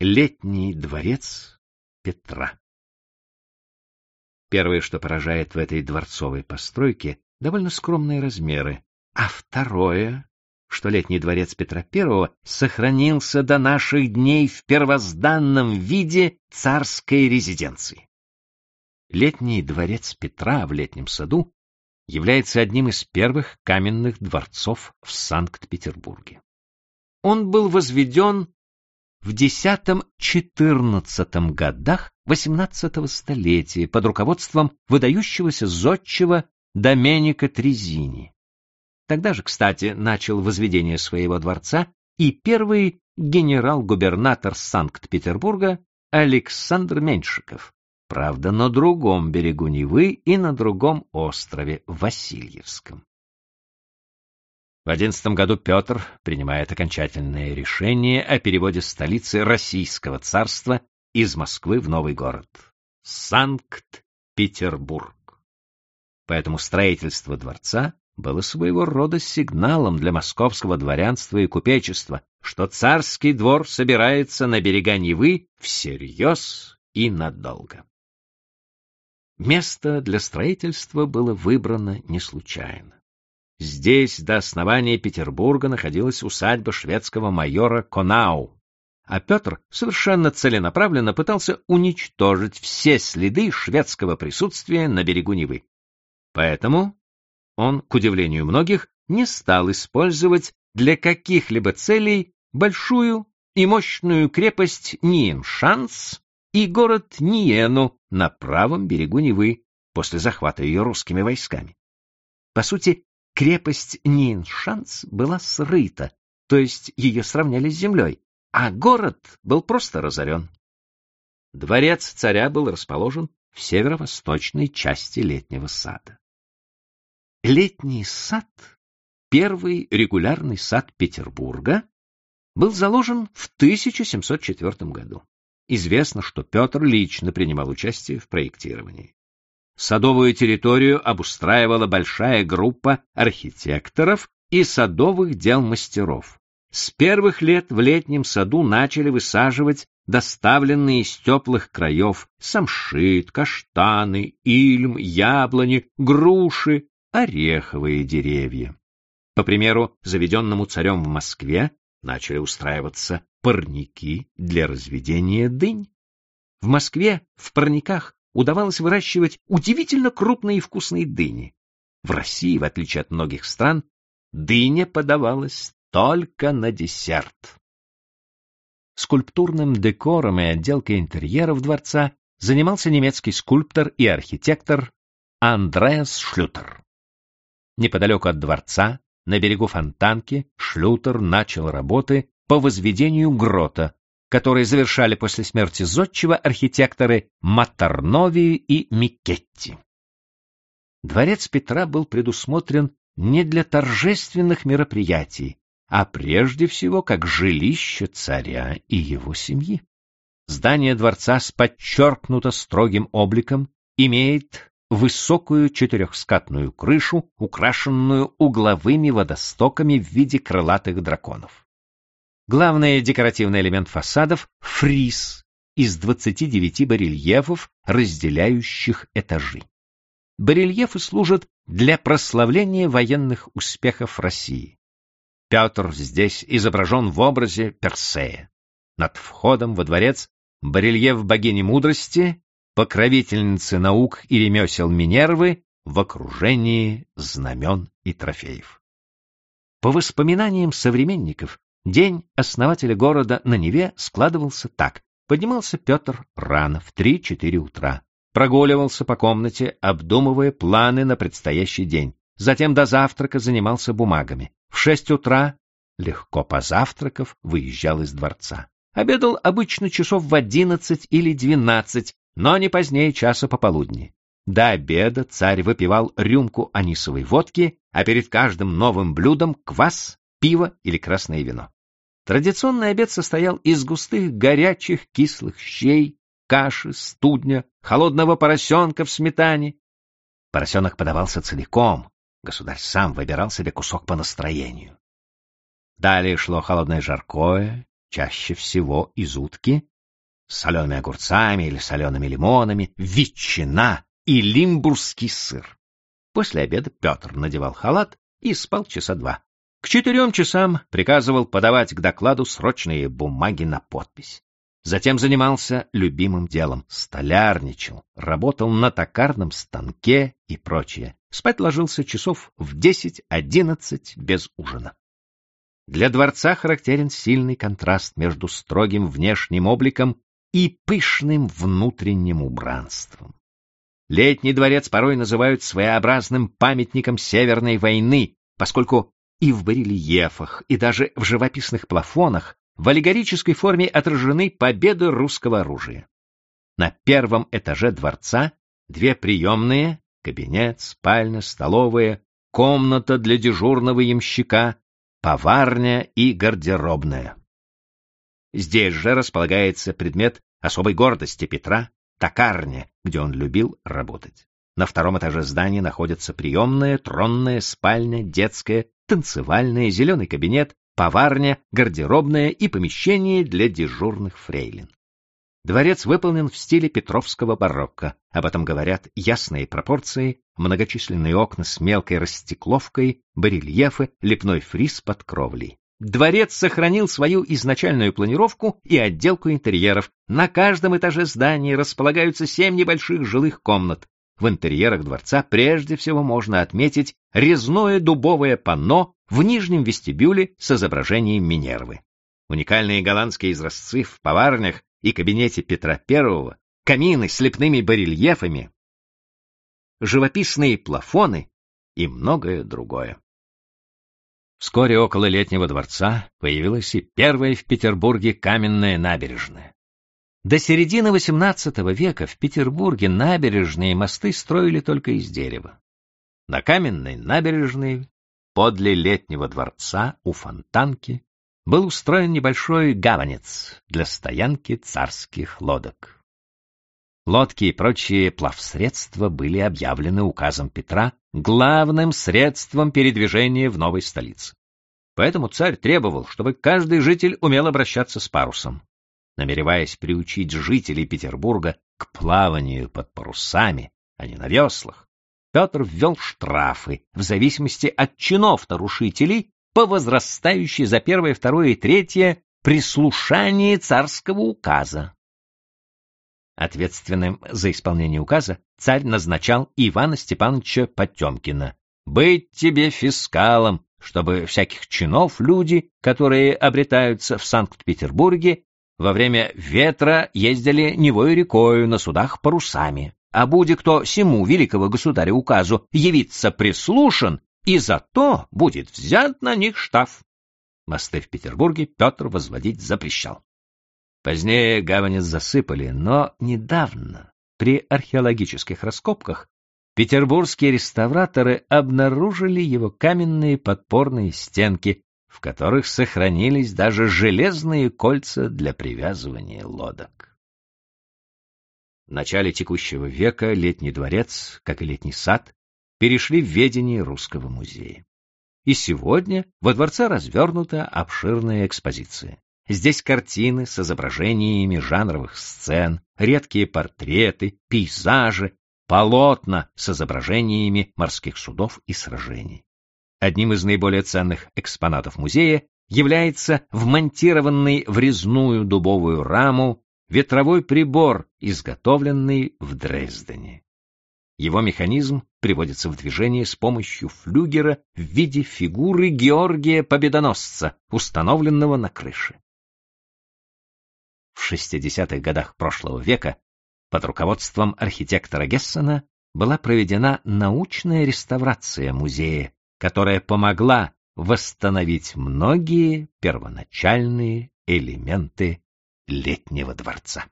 Летний дворец Петра. Первое, что поражает в этой дворцовой постройке, довольно скромные размеры, а второе, что летний дворец Петра I сохранился до наших дней в первозданном виде царской резиденции. Летний дворец Петра в летнем саду является одним из первых каменных дворцов в Санкт-Петербурге. Он был возведен в X-XIV годах XVIII столетия под руководством выдающегося зодчего Доменика Трезини. Тогда же, кстати, начал возведение своего дворца и первый генерал-губернатор Санкт-Петербурга Александр Меньшиков, правда, на другом берегу Невы и на другом острове Васильевском. В одиннадцатом году Петр принимает окончательное решение о переводе столицы Российского царства из Москвы в новый город — Санкт-Петербург. Поэтому строительство дворца было своего рода сигналом для московского дворянства и купечества, что царский двор собирается на берега Невы всерьез и надолго. Место для строительства было выбрано не случайно. Здесь до основания Петербурга находилась усадьба шведского майора Конау, а Петр совершенно целенаправленно пытался уничтожить все следы шведского присутствия на берегу Невы. Поэтому он, к удивлению многих, не стал использовать для каких-либо целей большую и мощную крепость Ниеншанс и город Ниену на правом берегу Невы после захвата ее русскими войсками. По сути, крепость Ниеншанс была срыта, то есть ее сравняли с землей, а город был просто разорен. Дворец царя был расположен в северо-восточной части летнего сада. Летний сад, первый регулярный сад Петербурга, был заложен в 1704 году. Известно, что Петр лично принимал участие в проектировании. Садовую территорию обустраивала большая группа архитекторов и садовых дел мастеров. С первых лет в летнем саду начали высаживать доставленные из теплых краев самшит, каштаны, ильм, яблони, груши, ореховые деревья. По примеру, заведенному царем в Москве начали устраиваться парники для разведения дынь. В Москве в парниках удавалось выращивать удивительно крупные и вкусные дыни. В России, в отличие от многих стран, дыня подавалась только на десерт. Скульптурным декором и отделкой интерьеров дворца занимался немецкий скульптор и архитектор Андреас Шлютер. Неподалеку от дворца, на берегу Фонтанки, Шлютер начал работы по возведению грота, которые завершали после смерти зодчего архитекторы Матарнови и Микетти. Дворец Петра был предусмотрен не для торжественных мероприятий, а прежде всего как жилище царя и его семьи. Здание дворца с подчеркнуто строгим обликом имеет высокую четырехскатную крышу, украшенную угловыми водостоками в виде крылатых драконов. Главный декоративный элемент фасадов — фриз из 29 барельефов, разделяющих этажи. Барельефы служат для прославления военных успехов России. Петр здесь изображен в образе Персея. Над входом во дворец барельеф богини мудрости покровительницы наук и ремесел Минервы в окружении знамен и трофеев. По воспоминаниям современников, день основателя города на Неве складывался так. Поднимался Петр рано, в 3-4 утра. Прогуливался по комнате, обдумывая планы на предстоящий день. Затем до завтрака занимался бумагами. В 6 утра, легко позавтракав, выезжал из дворца. Обедал обычно часов в 11 или 12, но не позднее часа пополудни. До обеда царь выпивал рюмку анисовой водки, а перед каждым новым блюдом квас, пиво или красное вино. Традиционный обед состоял из густых горячих кислых щей, каши, студня, холодного поросенка в сметане. Поросенок подавался целиком, государь сам выбирал себе кусок по настроению. Далее шло холодное жаркое, чаще всего из утки, с солеными огурцами или солеными лимонами, ветчина и лимбургский сыр. После обеда Петр надевал халат и спал часа два. К четырем часам приказывал подавать к докладу срочные бумаги на подпись. Затем занимался любимым делом, столярничал, работал на токарном станке и прочее. Спать ложился часов в десять-одиннадцать без ужина. Для дворца характерен сильный контраст между строгим внешним обликом и пышным внутренним убранством. Летний дворец порой называют своеобразным памятником Северной войны, поскольку и в барельефах, и даже в живописных плафонах в аллегорической форме отражены победы русского оружия. На первом этаже дворца две приемные, кабинет, спальня, столовая, комната для дежурного ямщика, поварня и гардеробная. Здесь же располагается предмет особой гордости Петра — токарня, где он любил работать. На втором этаже здания находятся приемная, тронная, спальня, детская, танцевальная, зеленый кабинет, поварня, гардеробная и помещение для дежурных фрейлин. Дворец выполнен в стиле петровского барокко, об этом говорят ясные пропорции, многочисленные окна с мелкой растекловкой, барельефы, лепной фриз под кровлей. Дворец сохранил свою изначальную планировку и отделку интерьеров. На каждом этаже здания располагаются семь небольших жилых комнат. В интерьерах дворца прежде всего можно отметить резное дубовое панно в нижнем вестибюле с изображением Минервы. Уникальные голландские изразцы в поварнях и кабинете Петра I, камины с лепными барельефами, живописные плафоны и многое другое. Вскоре около летнего дворца появилась и первая в Петербурге каменная набережная. До середины XVIII века в Петербурге набережные мосты строили только из дерева. На каменной набережной подле летнего дворца у Фонтанки был устроен небольшой гаванец для стоянки царских лодок. Лодки и прочие плавсредства были объявлены указом Петра главным средством передвижения в новой столице. Поэтому царь требовал, чтобы каждый житель умел обращаться с парусом намереваясь приучить жителей Петербурга к плаванию под парусами, а не на веслах, Петр ввел штрафы в зависимости от чинов нарушителей по возрастающей за первое, второе и третье прислушание царского указа. Ответственным за исполнение указа царь назначал Ивана Степановича Потемкина. «Быть тебе фискалом, чтобы всяких чинов люди, которые обретаются в Санкт-Петербурге, во время ветра ездили Невою рекою на судах парусами. А буде кто всему великого государя указу явиться прислушан, и зато будет взят на них штраф. Мосты в Петербурге Петр возводить запрещал. Позднее гавани засыпали, но недавно, при археологических раскопках, петербургские реставраторы обнаружили его каменные подпорные стенки, в которых сохранились даже железные кольца для привязывания лодок. В начале текущего века летний дворец, как и летний сад, перешли в ведение Русского музея. И сегодня во дворце развернута обширная экспозиция. Здесь картины с изображениями жанровых сцен, редкие портреты, пейзажи, полотна с изображениями морских судов и сражений. Одним из наиболее ценных экспонатов музея является вмонтированный в резную дубовую раму ветровой прибор, изготовленный в Дрездене. Его механизм приводится в движение с помощью флюгера в виде фигуры Георгия Победоносца, установленного на крыше. В 60-х годах прошлого века под руководством архитектора Гессена была проведена научная реставрация музея, которая помогла восстановить многие первоначальные элементы летнего дворца.